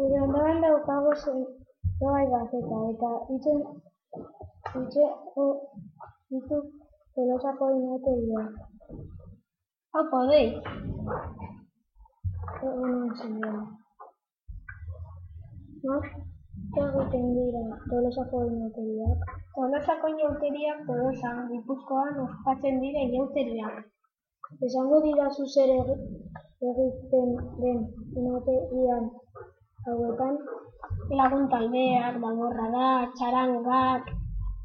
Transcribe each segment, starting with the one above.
Gure ondoan daukagu zerbait gazeta, eta itzen itxeko ditu tolosako inategiak. Aupa, dei! Egunon zegoen. Nor egiten dira tolosako inategiak? Tolosako inauteriak Tolosan, Gipuzkoan ospatzen dira inauteriak. Esango didazu zer egi- egiten den inauterian hauetan? Lagun taldeak, danborradak, txarangak,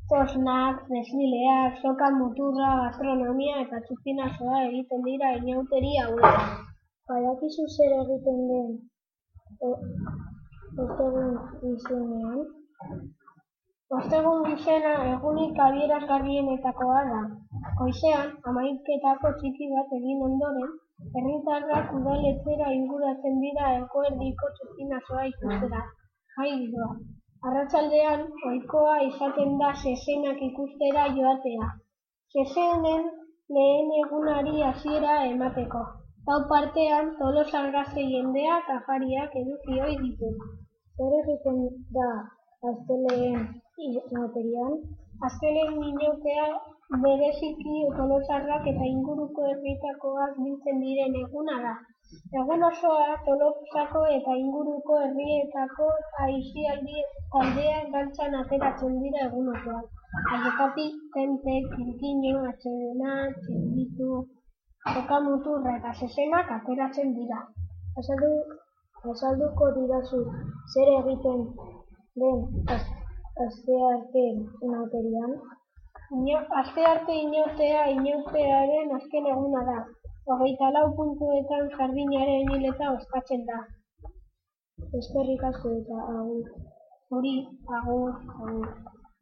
txosnak, desfileak, soka muturra, gastronomia eta txupinazoa egiten dira inauteri hauetan. Badakizu zer egiten den ostegun izenean? Ostegun izena egunik adierazgarrienetakoa da. Goizean, hamaiketako txiki bat egin ondoren, herritarrak udaletxera inguratzen dira eguerdiko txupinazoa ikustera. Jai giroa. Arratsaldean ohikoa izaten da zezenak ikustera joatea. Zezenen lehen egunari hasiera emateko. Gau partean, Tolosan gazte jendeak afariak eduki ohi ditu. Zer egiten da astelehen inauterian? Azkenen minautea bereziki Tolosarrak eta inguruko herrietakoak biltzen diren eguna da. Egun osoa Tolosako eta inguruko herrietako aisialdi taldeak dantzan ateratzen dira egun osoan. Aiekatik, tenpe, kirkiño, atsedena, txinditu, soka muturra eta zezenak ateratzen dira. Azaldu, azalduko didazu zer egiten den az- astearte inauterian? Astearte inautea inautearen azken eguna da. Hogeita lau puntuetan sardinaren hileta ospatzen da. Eskerrik asko eta agur. Zuri, agur, agur.